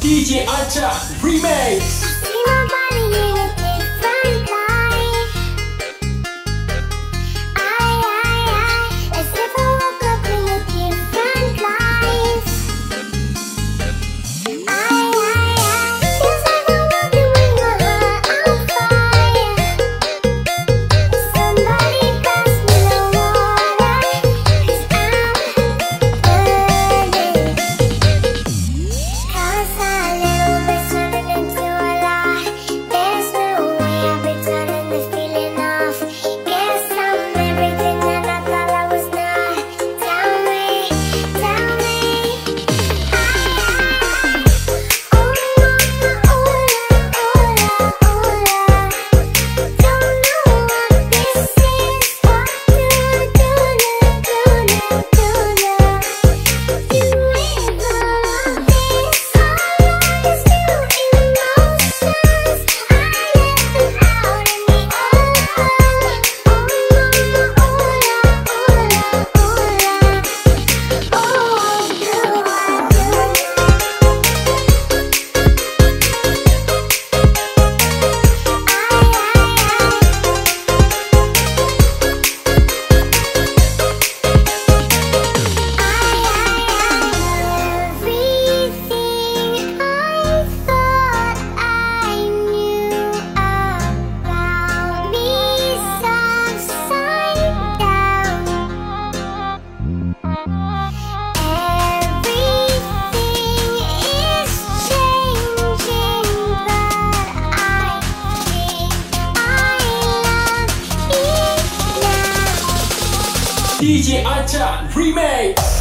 DJ Archa Remix. DJ Achan Remix